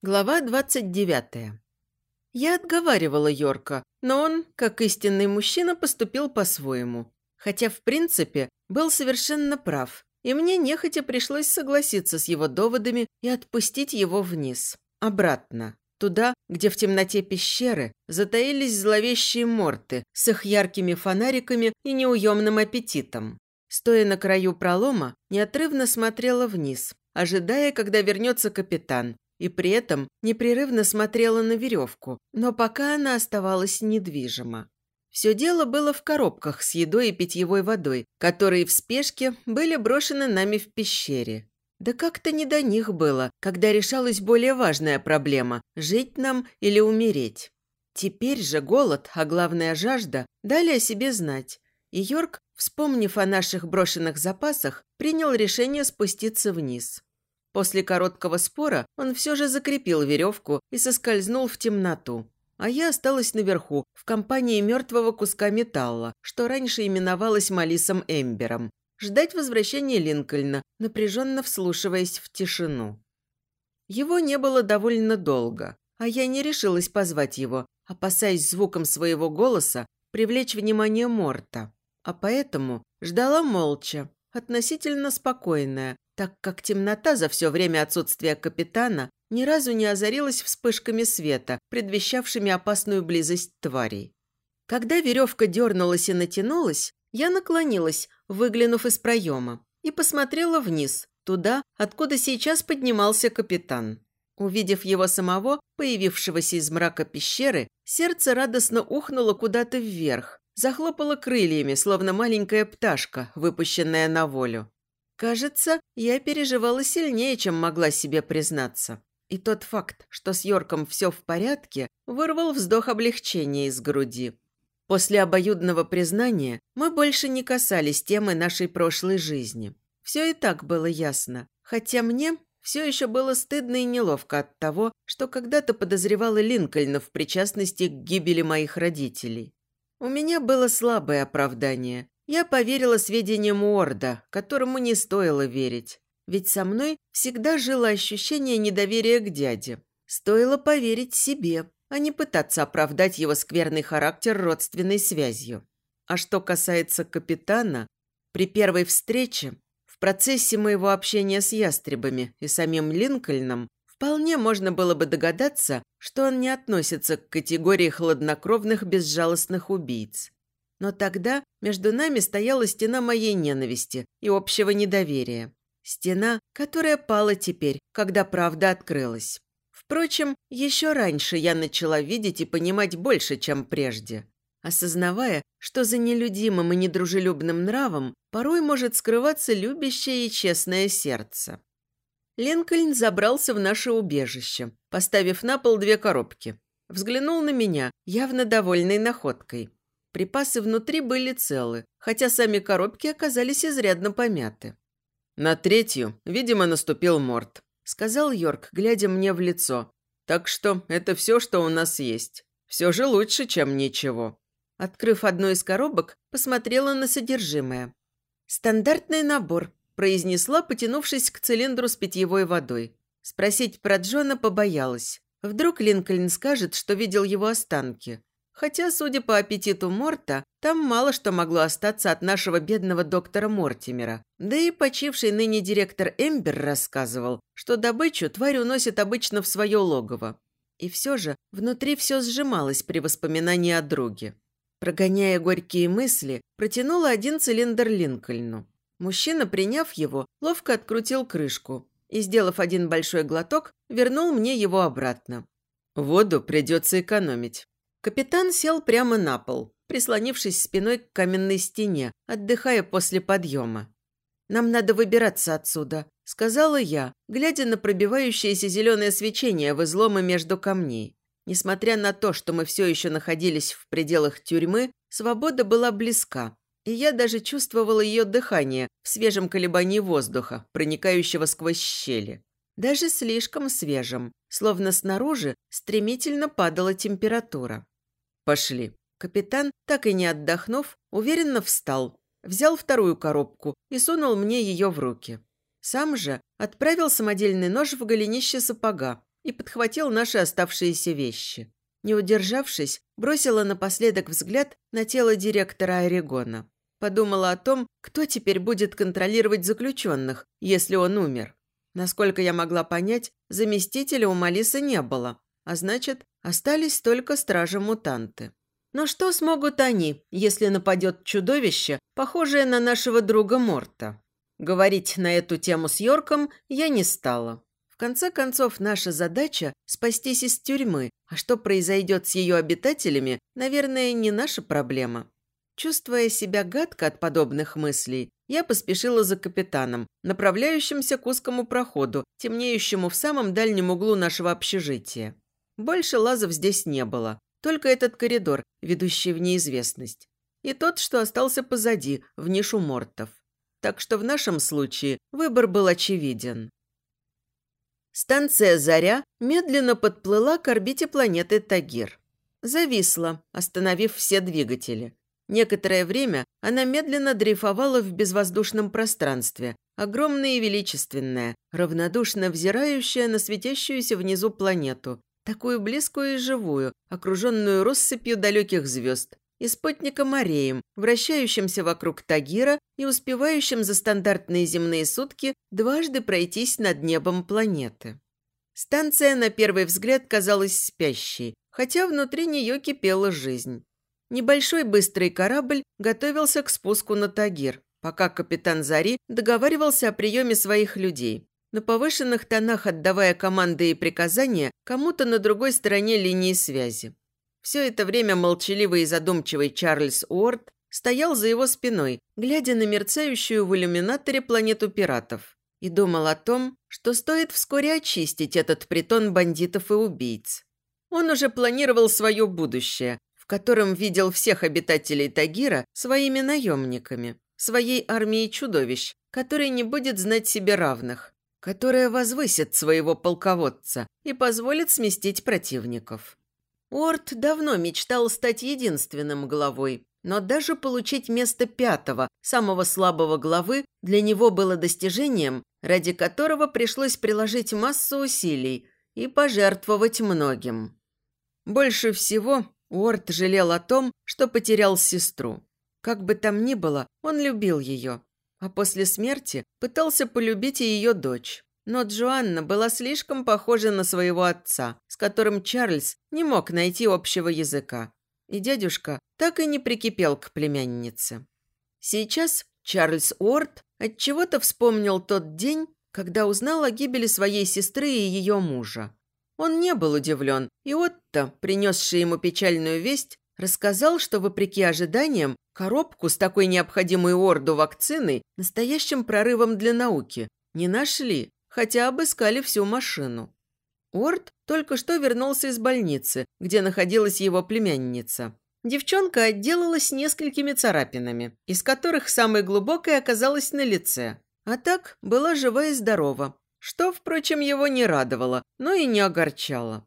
Глава 29. Я отговаривала Йорка, но он, как истинный мужчина, поступил по-своему. Хотя, в принципе, был совершенно прав, и мне нехотя пришлось согласиться с его доводами и отпустить его вниз. Обратно. Туда, где в темноте пещеры затаились зловещие морты с их яркими фонариками и неуемным аппетитом. Стоя на краю пролома, неотрывно смотрела вниз, ожидая, когда вернется капитан, и при этом непрерывно смотрела на веревку, но пока она оставалась недвижима. Все дело было в коробках с едой и питьевой водой, которые в спешке были брошены нами в пещере. Да как-то не до них было, когда решалась более важная проблема – жить нам или умереть. Теперь же голод, а главная жажда, дали о себе знать. И Йорк, вспомнив о наших брошенных запасах, принял решение спуститься вниз. После короткого спора он все же закрепил веревку и соскользнул в темноту. А я осталась наверху, в компании мертвого куска металла, что раньше именовалось Малисом Эмбером, ждать возвращения Линкольна, напряженно вслушиваясь в тишину. Его не было довольно долго, а я не решилась позвать его, опасаясь звуком своего голоса привлечь внимание Морта. А поэтому ждала молча, относительно спокойная, так как темнота за все время отсутствия капитана ни разу не озарилась вспышками света, предвещавшими опасную близость тварей. Когда веревка дернулась и натянулась, я наклонилась, выглянув из проема, и посмотрела вниз, туда, откуда сейчас поднимался капитан. Увидев его самого, появившегося из мрака пещеры, сердце радостно ухнуло куда-то вверх, захлопало крыльями, словно маленькая пташка, выпущенная на волю. Кажется, я переживала сильнее, чем могла себе признаться. И тот факт, что с Йорком все в порядке, вырвал вздох облегчения из груди. После обоюдного признания мы больше не касались темы нашей прошлой жизни. Все и так было ясно. Хотя мне все еще было стыдно и неловко от того, что когда-то подозревала Линкольна в причастности к гибели моих родителей. У меня было слабое оправдание, я поверила сведениям Уорда, которому не стоило верить. Ведь со мной всегда жило ощущение недоверия к дяде. Стоило поверить себе, а не пытаться оправдать его скверный характер родственной связью. А что касается капитана, при первой встрече, в процессе моего общения с ястребами и самим Линкольном, вполне можно было бы догадаться, что он не относится к категории хладнокровных безжалостных убийц. Но тогда между нами стояла стена моей ненависти и общего недоверия. Стена, которая пала теперь, когда правда открылась. Впрочем, еще раньше я начала видеть и понимать больше, чем прежде. Осознавая, что за нелюдимым и недружелюбным нравом порой может скрываться любящее и честное сердце. Линкольн забрался в наше убежище, поставив на пол две коробки. Взглянул на меня, явно довольный находкой. Припасы внутри были целы, хотя сами коробки оказались изрядно помяты. «На третью, видимо, наступил морд», – сказал Йорк, глядя мне в лицо. «Так что это все, что у нас есть. Все же лучше, чем ничего». Открыв одну из коробок, посмотрела на содержимое. «Стандартный набор», – произнесла, потянувшись к цилиндру с питьевой водой. Спросить про Джона побоялась. Вдруг Линкольн скажет, что видел его останки. Хотя, судя по аппетиту Морта, там мало что могло остаться от нашего бедного доктора Мортимера. Да и почивший ныне директор Эмбер рассказывал, что добычу тварь уносит обычно в свое логово. И все же внутри все сжималось при воспоминании о друге. Прогоняя горькие мысли, протянула один цилиндр Линкольну. Мужчина, приняв его, ловко открутил крышку и, сделав один большой глоток, вернул мне его обратно. «Воду придется экономить», Капитан сел прямо на пол, прислонившись спиной к каменной стене, отдыхая после подъема. «Нам надо выбираться отсюда», – сказала я, глядя на пробивающееся зеленое свечение в изломы между камней. Несмотря на то, что мы все еще находились в пределах тюрьмы, свобода была близка, и я даже чувствовала ее дыхание в свежем колебании воздуха, проникающего сквозь щели. Даже слишком свежим, словно снаружи стремительно падала температура. «Пошли». Капитан, так и не отдохнув, уверенно встал, взял вторую коробку и сунул мне ее в руки. Сам же отправил самодельный нож в голенище сапога и подхватил наши оставшиеся вещи. Не удержавшись, бросила напоследок взгляд на тело директора Орегона. Подумала о том, кто теперь будет контролировать заключенных, если он умер. Насколько я могла понять, заместителя у Малисы не было, а значит, остались только стражи-мутанты. Но что смогут они, если нападет чудовище, похожее на нашего друга Морта? Говорить на эту тему с Йорком я не стала. В конце концов, наша задача – спастись из тюрьмы, а что произойдет с ее обитателями, наверное, не наша проблема. Чувствуя себя гадко от подобных мыслей, я поспешила за капитаном, направляющимся к узкому проходу, темнеющему в самом дальнем углу нашего общежития. Больше лазов здесь не было, только этот коридор, ведущий в неизвестность. И тот, что остался позади, в нишу мортов. Так что в нашем случае выбор был очевиден. Станция «Заря» медленно подплыла к орбите планеты Тагир. Зависла, остановив все двигатели. Некоторое время она медленно дрейфовала в безвоздушном пространстве, огромная и величественная, равнодушно взирающая на светящуюся внизу планету, такую близкую и живую, окруженную россыпью далеких звезд, и спутником Ареем, вращающимся вокруг Тагира и успевающим за стандартные земные сутки дважды пройтись над небом планеты. Станция на первый взгляд казалась спящей, хотя внутри нее кипела жизнь. Небольшой быстрый корабль готовился к спуску на Тагир, пока капитан Зари договаривался о приеме своих людей, на повышенных тонах отдавая команды и приказания кому-то на другой стороне линии связи. Все это время молчаливый и задумчивый Чарльз Уорд стоял за его спиной, глядя на мерцающую в иллюминаторе планету пиратов, и думал о том, что стоит вскоре очистить этот притон бандитов и убийц. Он уже планировал свое будущее, котором видел всех обитателей Тагира своими наемниками, своей армией чудовищ, которая не будет знать себе равных, которая возвысит своего полководца и позволит сместить противников. Орд давно мечтал стать единственным главой, но даже получить место пятого, самого слабого главы, для него было достижением, ради которого пришлось приложить массу усилий и пожертвовать многим. Больше всего Уорд жалел о том, что потерял сестру. Как бы там ни было, он любил ее. А после смерти пытался полюбить и ее дочь. Но Джоанна была слишком похожа на своего отца, с которым Чарльз не мог найти общего языка. И дядюшка так и не прикипел к племяннице. Сейчас Чарльз Уорд отчего-то вспомнил тот день, когда узнал о гибели своей сестры и ее мужа. Он не был удивлен, и Отто, принесший ему печальную весть, рассказал, что, вопреки ожиданиям, коробку с такой необходимой орду вакциной настоящим прорывом для науки не нашли, хотя обыскали всю машину. Орд только что вернулся из больницы, где находилась его племянница. Девчонка отделалась несколькими царапинами, из которых самой глубокой оказалась на лице. А так была жива и здорова, что, впрочем, его не радовало, но и не огорчало.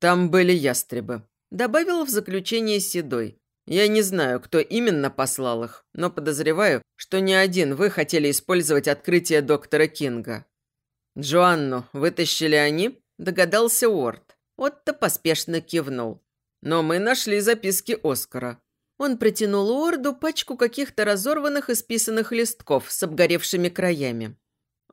«Там были ястребы», – добавил в заключение Седой. «Я не знаю, кто именно послал их, но подозреваю, что не один вы хотели использовать открытие доктора Кинга». «Джоанну вытащили они?» – догадался Уорд. Отто поспешно кивнул. «Но мы нашли записки Оскара». Он протянул Уорду пачку каких-то разорванных и списанных листков с обгоревшими краями.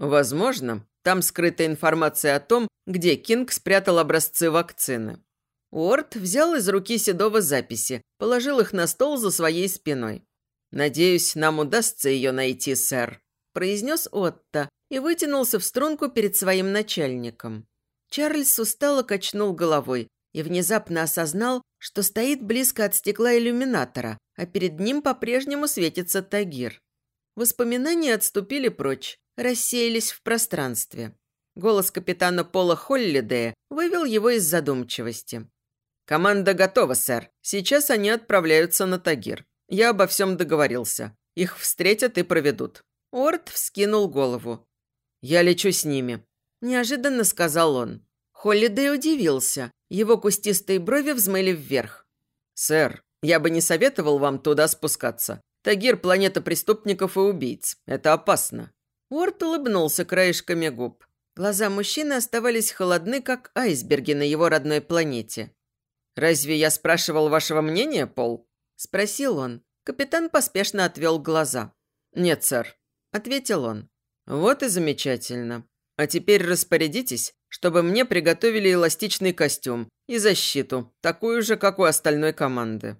Возможно, там скрыта информация о том, где Кинг спрятал образцы вакцины. Уорд взял из руки Седова записи, положил их на стол за своей спиной. «Надеюсь, нам удастся ее найти, сэр», – произнес Отто и вытянулся в струнку перед своим начальником. Чарльз устало качнул головой и внезапно осознал, что стоит близко от стекла иллюминатора, а перед ним по-прежнему светится Тагир. Воспоминания отступили прочь, рассеялись в пространстве. Голос капитана Пола Холлидея вывел его из задумчивости. «Команда готова, сэр. Сейчас они отправляются на Тагир. Я обо всем договорился. Их встретят и проведут». Орд вскинул голову. «Я лечу с ними», – неожиданно сказал он. Холлидей удивился. Его кустистые брови взмыли вверх. «Сэр, я бы не советовал вам туда спускаться. Тагир – планета преступников и убийц. Это опасно». Уорд улыбнулся краешками губ. Глаза мужчины оставались холодны, как айсберги на его родной планете. «Разве я спрашивал вашего мнения, Пол?» – спросил он. Капитан поспешно отвел глаза. «Нет, сэр», – ответил он. «Вот и замечательно. А теперь распорядитесь, чтобы мне приготовили эластичный костюм и защиту, такую же, как у остальной команды».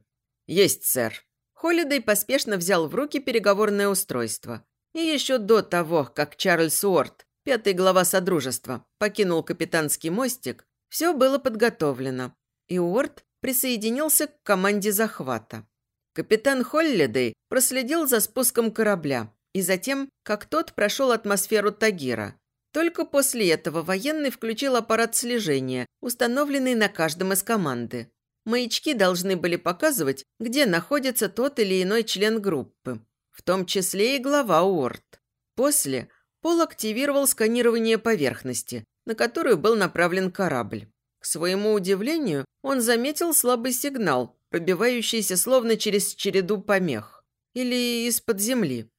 «Есть, сэр». Холидей поспешно взял в руки переговорное устройство. И еще до того, как Чарльз Уорд, пятый глава Содружества, покинул капитанский мостик, все было подготовлено. И Уорд присоединился к команде захвата. Капитан Холлидей проследил за спуском корабля и затем, как тот прошел атмосферу Тагира. Только после этого военный включил аппарат слежения, установленный на каждом из команды. Маячки должны были показывать, где находится тот или иной член группы, в том числе и глава Уорд. После Пол активировал сканирование поверхности, на которую был направлен корабль. К своему удивлению, он заметил слабый сигнал, пробивающийся словно через череду помех. Или из-под земли.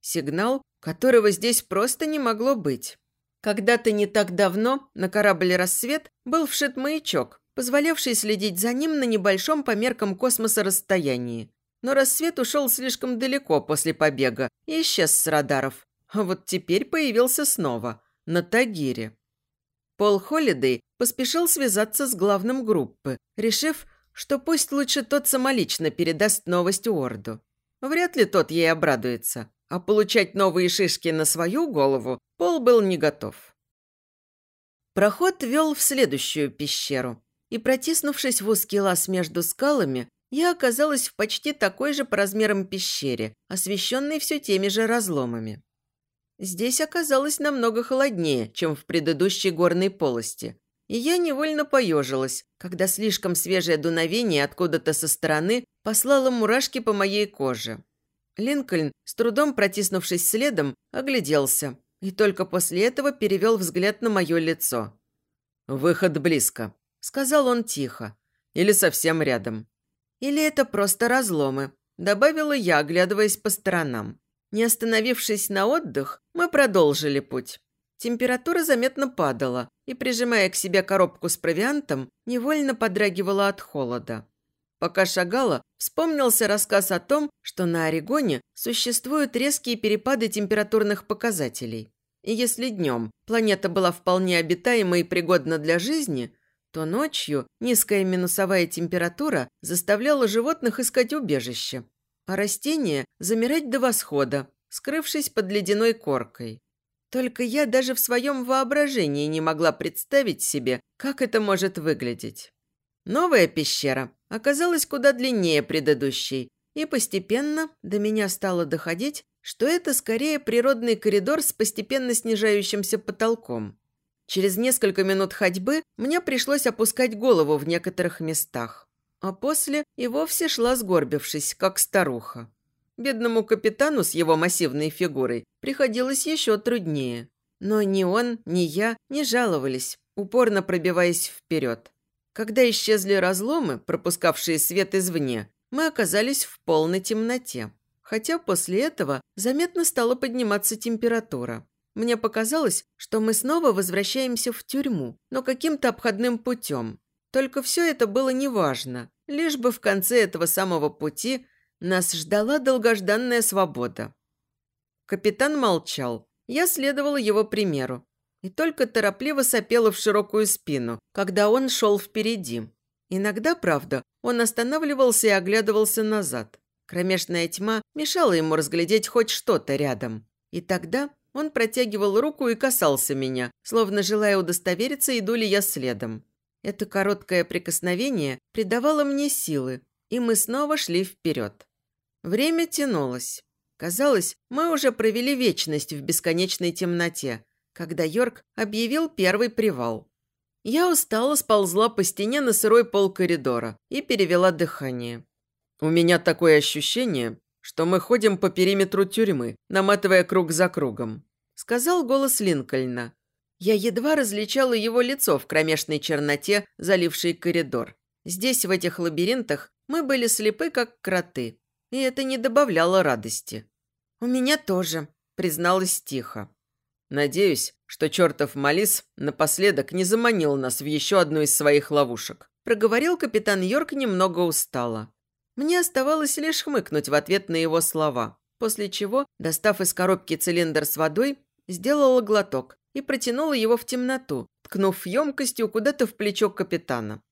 Сигнал, которого здесь просто не могло быть. Когда-то не так давно на корабле «Рассвет» был вшит маячок, позволявший следить за ним на небольшом по меркам космоса расстоянии. Но рассвет ушел слишком далеко после побега и исчез с радаров. А вот теперь появился снова, на Тагире. Пол Холидей поспешил связаться с главным группы, решив, что пусть лучше тот самолично передаст новость Уорду. Вряд ли тот ей обрадуется, а получать новые шишки на свою голову Пол был не готов. Проход вел в следующую пещеру, и, протиснувшись в узкий лаз между скалами, я оказалась в почти такой же по размерам пещере, освещенной все теми же разломами. Здесь оказалось намного холоднее, чем в предыдущей горной полости, и я невольно поежилась, когда слишком свежее дуновение откуда-то со стороны послало мурашки по моей коже. Линкольн, с трудом протиснувшись следом, огляделся и только после этого перевел взгляд на мое лицо. «Выход близко», – сказал он тихо. «Или совсем рядом». «Или это просто разломы», – добавила я, оглядываясь по сторонам. Не остановившись на отдых, мы продолжили путь. Температура заметно падала, и, прижимая к себе коробку с провиантом, невольно подрагивала от холода. Пока шагала, вспомнился рассказ о том, что на Орегоне существуют резкие перепады температурных показателей. И если днем планета была вполне обитаема и пригодна для жизни, то ночью низкая минусовая температура заставляла животных искать убежище, а растения замирать до восхода, скрывшись под ледяной коркой. Только я даже в своем воображении не могла представить себе, как это может выглядеть. Новая пещера оказалась куда длиннее предыдущей, и постепенно до меня стало доходить, что это скорее природный коридор с постепенно снижающимся потолком. Через несколько минут ходьбы мне пришлось опускать голову в некоторых местах, а после и вовсе шла сгорбившись, как старуха. Бедному капитану с его массивной фигурой приходилось еще труднее. Но ни он, ни я не жаловались, упорно пробиваясь вперед. Когда исчезли разломы, пропускавшие свет извне, мы оказались в полной темноте. Хотя после этого заметно стала подниматься температура. Мне показалось, что мы снова возвращаемся в тюрьму, но каким-то обходным путем. Только все это было неважно, лишь бы в конце этого самого пути нас ждала долгожданная свобода. Капитан молчал. Я следовала его примеру. И только торопливо сопела в широкую спину, когда он шел впереди. Иногда, правда, он останавливался и оглядывался назад. Кромешная тьма мешала ему разглядеть хоть что-то рядом. И тогда он протягивал руку и касался меня, словно желая удостовериться, иду ли я следом. Это короткое прикосновение придавало мне силы, и мы снова шли вперед. Время тянулось. Казалось, мы уже провели вечность в бесконечной темноте, когда Йорк объявил первый привал. Я устало сползла по стене на сырой пол коридора и перевела дыхание. «У меня такое ощущение, что мы ходим по периметру тюрьмы, наматывая круг за кругом», сказал голос Линкольна. Я едва различала его лицо в кромешной черноте, залившей коридор. Здесь, в этих лабиринтах, мы были слепы, как кроты и это не добавляло радости. «У меня тоже», – призналась тихо. Надеюсь, что чертов Малис напоследок не заманил нас в еще одну из своих ловушек. Проговорил капитан Йорк немного устало. Мне оставалось лишь хмыкнуть в ответ на его слова, после чего, достав из коробки цилиндр с водой, сделала глоток и протянула его в темноту, ткнув емкостью куда-то в плечо капитана.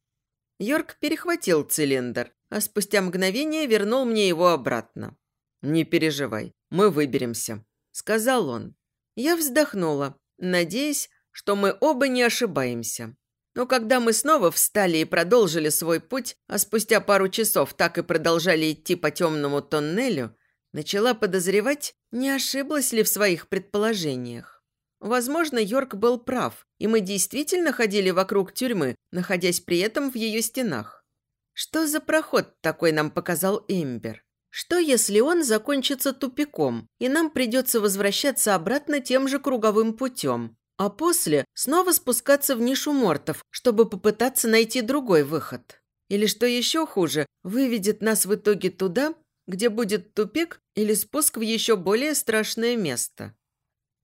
Йорк перехватил цилиндр, а спустя мгновение вернул мне его обратно. «Не переживай, мы выберемся», – сказал он. Я вздохнула, надеясь, что мы оба не ошибаемся. Но когда мы снова встали и продолжили свой путь, а спустя пару часов так и продолжали идти по темному тоннелю, начала подозревать, не ошиблась ли в своих предположениях. Возможно, Йорк был прав, и мы действительно ходили вокруг тюрьмы, находясь при этом в ее стенах. Что за проход такой нам показал Эмбер? Что, если он закончится тупиком, и нам придется возвращаться обратно тем же круговым путем, а после снова спускаться в нишу мортов, чтобы попытаться найти другой выход? Или, что еще хуже, выведет нас в итоге туда, где будет тупик или спуск в еще более страшное место?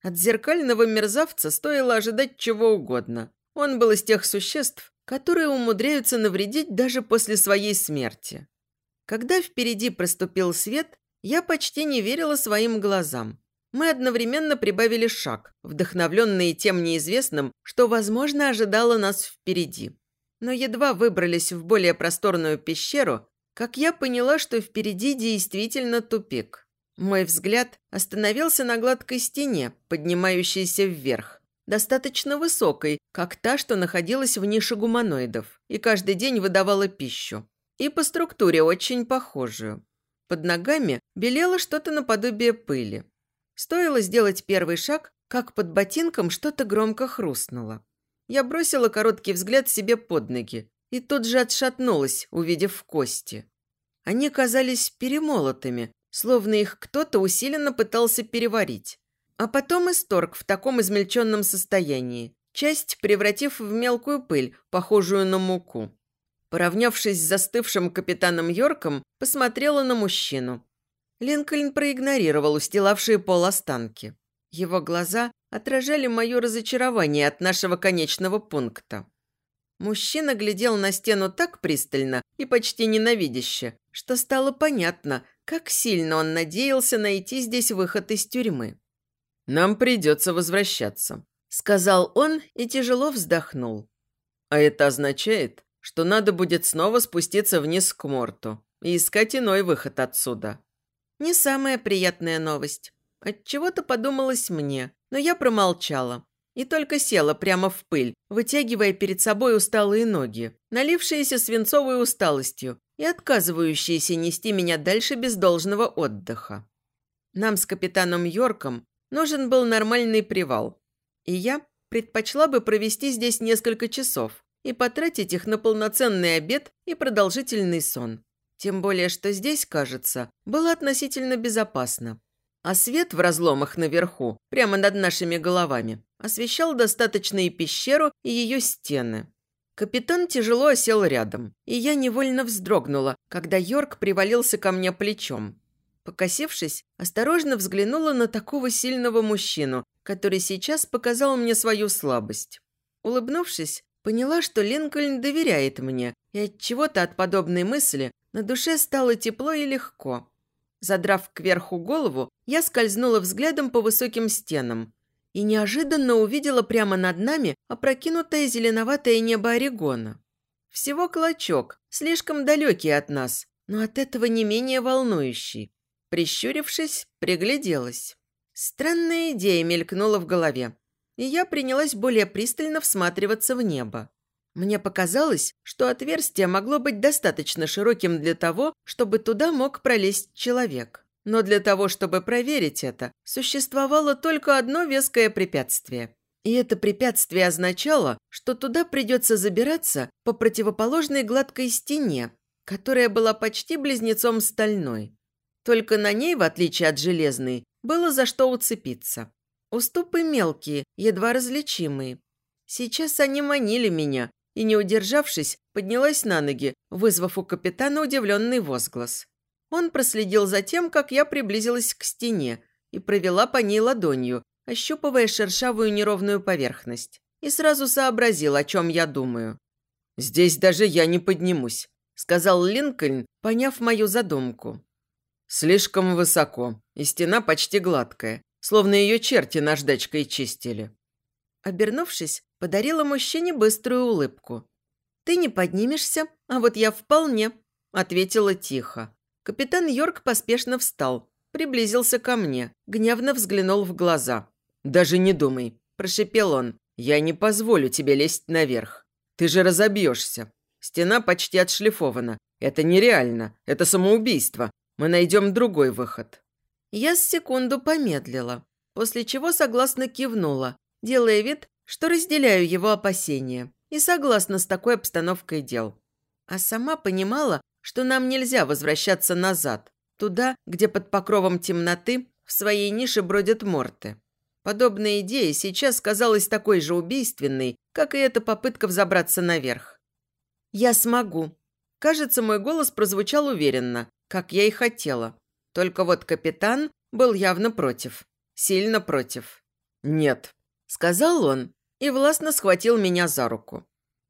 От зеркального мерзавца стоило ожидать чего угодно. Он был из тех существ, которые умудряются навредить даже после своей смерти. Когда впереди проступил свет, я почти не верила своим глазам. Мы одновременно прибавили шаг, вдохновленные тем неизвестным, что, возможно, ожидало нас впереди. Но едва выбрались в более просторную пещеру, как я поняла, что впереди действительно тупик. Мой взгляд остановился на гладкой стене, поднимающейся вверх, достаточно высокой, как та, что находилась в нише гуманоидов, и каждый день выдавала пищу и по структуре очень похожую. Под ногами белело что-то наподобие пыли. Стоило сделать первый шаг, как под ботинком что-то громко хрустнуло. Я бросила короткий взгляд себе под ноги и тут же отшатнулась, увидев кости. Они казались перемолотыми, словно их кто-то усиленно пытался переварить. А потом исторг в таком измельченном состоянии, часть превратив в мелкую пыль, похожую на муку. Поравнявшись с застывшим капитаном Йорком, посмотрела на мужчину. Линкольн проигнорировал устилавшие пол останки. Его глаза отражали мое разочарование от нашего конечного пункта. Мужчина глядел на стену так пристально и почти ненавидяще, что стало понятно, как сильно он надеялся найти здесь выход из тюрьмы. «Нам придется возвращаться», – сказал он и тяжело вздохнул. «А это означает, что надо будет снова спуститься вниз к Морту и искать иной выход отсюда. Не самая приятная новость. Отчего-то подумалось мне, но я промолчала. И только села прямо в пыль, вытягивая перед собой усталые ноги, налившиеся свинцовой усталостью и отказывающиеся нести меня дальше без должного отдыха. Нам с капитаном Йорком нужен был нормальный привал. И я предпочла бы провести здесь несколько часов, и потратить их на полноценный обед и продолжительный сон. Тем более, что здесь, кажется, было относительно безопасно. А свет в разломах наверху, прямо над нашими головами, освещал достаточно и пещеру, и ее стены. Капитан тяжело осел рядом, и я невольно вздрогнула, когда Йорк привалился ко мне плечом. Покосившись, осторожно взглянула на такого сильного мужчину, который сейчас показал мне свою слабость. Улыбнувшись, Поняла, что Линкольн доверяет мне, и от чего-то от подобной мысли на душе стало тепло и легко. Задрав кверху голову, я скользнула взглядом по высоким стенам и неожиданно увидела прямо над нами опрокинутое зеленоватое небо Орегона. Всего клочок, слишком далекий от нас, но от этого не менее волнующий. Прищурившись, пригляделась. Странная идея мелькнула в голове и я принялась более пристально всматриваться в небо. Мне показалось, что отверстие могло быть достаточно широким для того, чтобы туда мог пролезть человек. Но для того, чтобы проверить это, существовало только одно веское препятствие. И это препятствие означало, что туда придется забираться по противоположной гладкой стене, которая была почти близнецом стальной. Только на ней, в отличие от железной, было за что уцепиться. Уступы мелкие, едва различимые. Сейчас они манили меня, и, не удержавшись, поднялась на ноги, вызвав у капитана удивленный возглас. Он проследил за тем, как я приблизилась к стене и провела по ней ладонью, ощупывая шершавую неровную поверхность. И сразу сообразил, о чем я думаю. «Здесь даже я не поднимусь», – сказал Линкольн, поняв мою задумку. «Слишком высоко, и стена почти гладкая, словно ее черти наждачкой чистили». Обернувшись, подарила мужчине быструю улыбку. «Ты не поднимешься, а вот я вполне», – ответила тихо. Капитан Йорк поспешно встал, приблизился ко мне, гневно взглянул в глаза. «Даже не думай», – прошепел он. «Я не позволю тебе лезть наверх. Ты же разобьешься. Стена почти отшлифована. Это нереально. Это самоубийство. Мы найдем другой выход». Я с секунду помедлила, после чего согласно кивнула, делая вид, что разделяю его опасения и согласна с такой обстановкой дел. А сама понимала, что нам нельзя возвращаться назад, туда, где под покровом темноты в своей нише бродят морты. Подобная идея сейчас казалась такой же убийственной, как и эта попытка взобраться наверх. «Я смогу». Кажется, мой голос прозвучал уверенно, как я и хотела. Только вот капитан был явно против. Сильно против. «Нет», – сказал он и властно схватил меня за руку.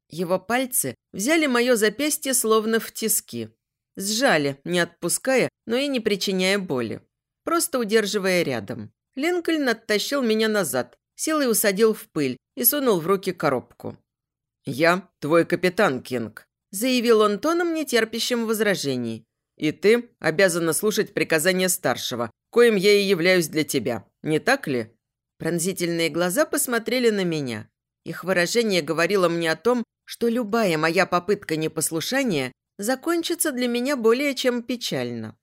Его пальцы взяли мое запястье словно в тиски. Сжали, не отпуская, но и не причиняя боли. Просто удерживая рядом. Линкольн оттащил меня назад, силой усадил в пыль и сунул в руки коробку. «Я твой капитан, Кинг», – заявил он тоном, нетерпящим возражений. «И ты обязана слушать приказания старшего, коим я и являюсь для тебя, не так ли?» Пронзительные глаза посмотрели на меня. Их выражение говорило мне о том, что любая моя попытка непослушания закончится для меня более чем печально.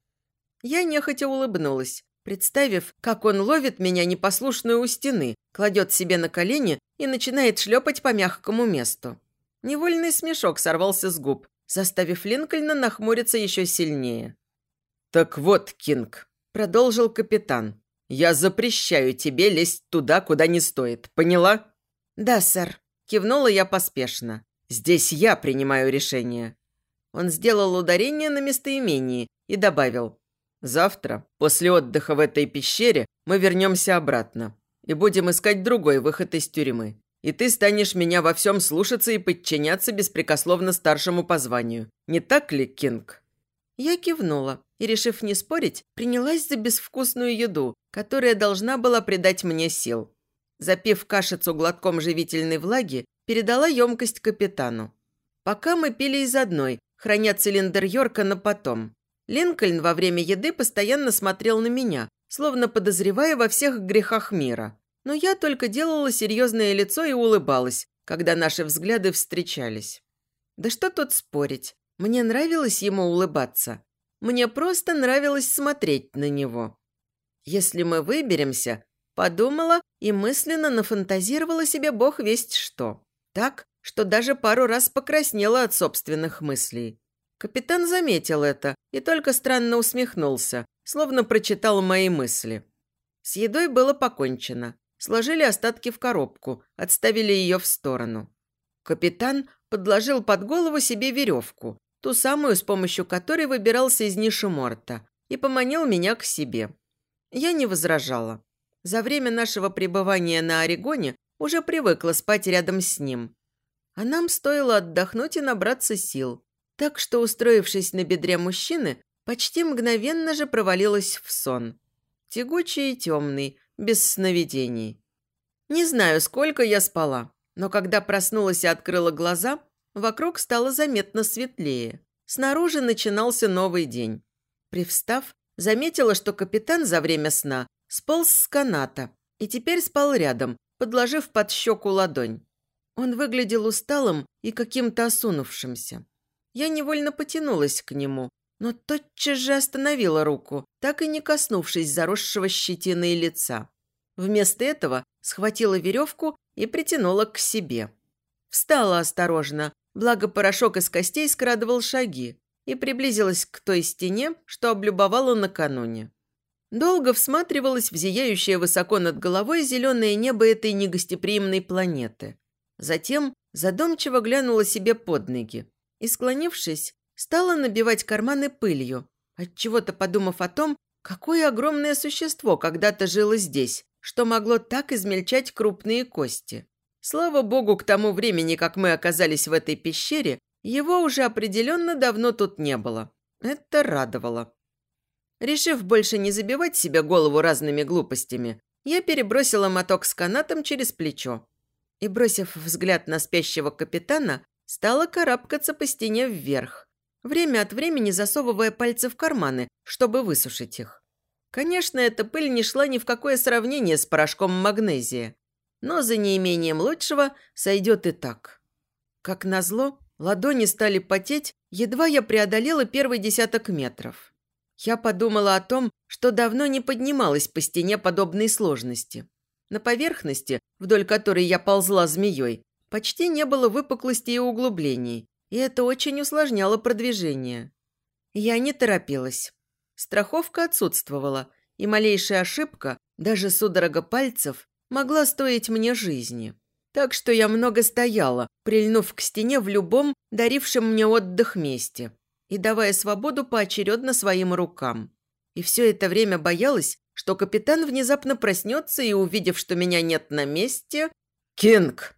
Я нехотя улыбнулась, представив, как он ловит меня непослушную у стены, кладет себе на колени и начинает шлепать по мягкому месту. Невольный смешок сорвался с губ, заставив Линкольна нахмуриться еще сильнее. «Так вот, Кинг», – продолжил капитан, – «я запрещаю тебе лезть туда, куда не стоит, поняла?» «Да, сэр», – кивнула я поспешно. «Здесь я принимаю решение». Он сделал ударение на местоимении и добавил Завтра, после отдыха в этой пещере, мы вернемся обратно и будем искать другой выход из тюрьмы. И ты станешь меня во всем слушаться и подчиняться беспрекословно старшему по званию. Не так ли, Кинг?» Я кивнула и, решив не спорить, принялась за безвкусную еду, которая должна была придать мне сил. Запив кашицу глотком живительной влаги, передала емкость капитану. Пока мы пили из одной, храня цилиндр Йорка на потом. Линкольн во время еды постоянно смотрел на меня, словно подозревая во всех грехах мира. Но я только делала серьезное лицо и улыбалась, когда наши взгляды встречались. Да что тут спорить. Мне нравилось ему улыбаться. Мне просто нравилось смотреть на него. Если мы выберемся, подумала и мысленно нафантазировала себе бог весть что. Так, что даже пару раз покраснела от собственных мыслей. Капитан заметил это и только странно усмехнулся, словно прочитал мои мысли. С едой было покончено. Сложили остатки в коробку, отставили ее в сторону. Капитан подложил под голову себе веревку, ту самую, с помощью которой выбирался из ниши Морта, и поманил меня к себе. Я не возражала. За время нашего пребывания на Орегоне уже привыкла спать рядом с ним. А нам стоило отдохнуть и набраться сил. Так что, устроившись на бедре мужчины, почти мгновенно же провалилась в сон. Тягучий и темный, без сновидений. Не знаю, сколько я спала, но когда проснулась и открыла глаза, вокруг стало заметно светлее. Снаружи начинался новый день. Привстав, заметила, что капитан за время сна сполз с каната и теперь спал рядом, подложив под щеку ладонь. Он выглядел усталым и каким-то осунувшимся. Я невольно потянулась к нему, но тотчас же остановила руку, так и не коснувшись заросшего щетиной лица. Вместо этого схватила веревку и притянула к себе. Встала осторожно, благо порошок из костей скрадывал шаги, и приблизилась к той стене, что облюбовала накануне. Долго всматривалась в зияющее высоко над головой зеленое небо этой негостеприимной планеты. Затем задумчиво глянула себе под ноги и, склонившись, стала набивать карманы пылью, отчего-то подумав о том, какое огромное существо когда-то жило здесь, что могло так измельчать крупные кости. Слава богу, к тому времени, как мы оказались в этой пещере, его уже определенно давно тут не было. Это радовало. Решив больше не забивать себе голову разными глупостями, я перебросила моток с канатом через плечо и, бросив взгляд на спящего капитана, стала карабкаться по стене вверх, время от времени засовывая пальцы в карманы, чтобы высушить их. Конечно, эта пыль не шла ни в какое сравнение с порошком магнезия, но за неимением лучшего сойдет и так. Как назло, ладони стали потеть, едва я преодолела первый десяток метров. Я подумала о том, что давно не поднималась по стене подобной сложности. На поверхности, вдоль которой я ползла змеей, почти не было выпуклостей и углублений, и это очень усложняло продвижение. Я не торопилась. Страховка отсутствовала, и малейшая ошибка, даже судорога пальцев, могла стоить мне жизни. Так что я много стояла, прильнув к стене в любом, дарившем мне отдых месте, и давая свободу поочередно своим рукам. И все это время боялась, что капитан внезапно проснется и, увидев, что меня нет на месте... «Кинг!»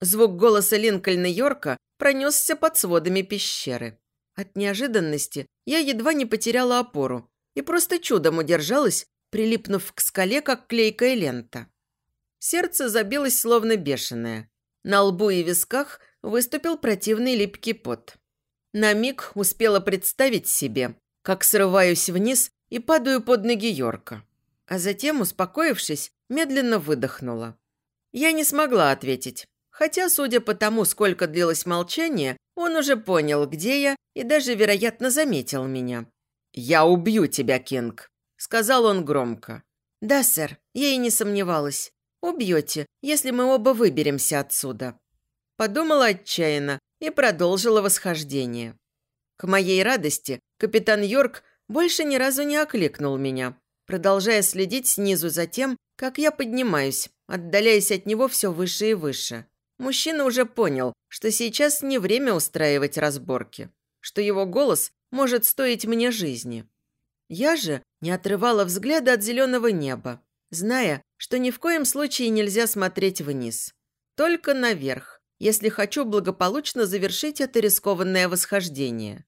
Звук голоса Линкольна Йорка пронесся под сводами пещеры. От неожиданности я едва не потеряла опору и просто чудом удержалась, прилипнув к скале, как клейкая лента. Сердце забилось словно бешеное. На лбу и висках выступил противный липкий пот. На миг успела представить себе, как срываюсь вниз и падаю под ноги Йорка. А затем, успокоившись, медленно выдохнула. Я не смогла ответить, хотя, судя по тому, сколько длилось молчание, он уже понял, где я, и даже, вероятно, заметил меня. «Я убью тебя, Кинг», – сказал он громко. «Да, сэр, я и не сомневалась. Убьете, если мы оба выберемся отсюда». Подумала отчаянно и продолжила восхождение. К моей радости капитан Йорк больше ни разу не окликнул меня, продолжая следить снизу за тем, как я поднимаюсь, отдаляясь от него все выше и выше. Мужчина уже понял, что сейчас не время устраивать разборки, что его голос может стоить мне жизни. Я же не отрывала взгляда от зеленого неба, зная, что ни в коем случае нельзя смотреть вниз. Только наверх, если хочу благополучно завершить это рискованное восхождение.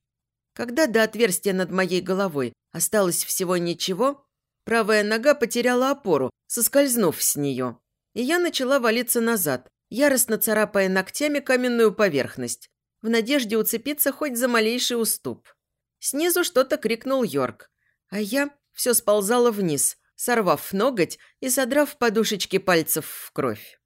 Когда до отверстия над моей головой осталось всего ничего, правая нога потеряла опору, соскользнув с нее, и я начала валиться назад, яростно царапая ногтями каменную поверхность, в надежде уцепиться хоть за малейший уступ. Снизу что-то крикнул Йорк, а я все сползала вниз, сорвав ноготь и содрав подушечки пальцев в кровь.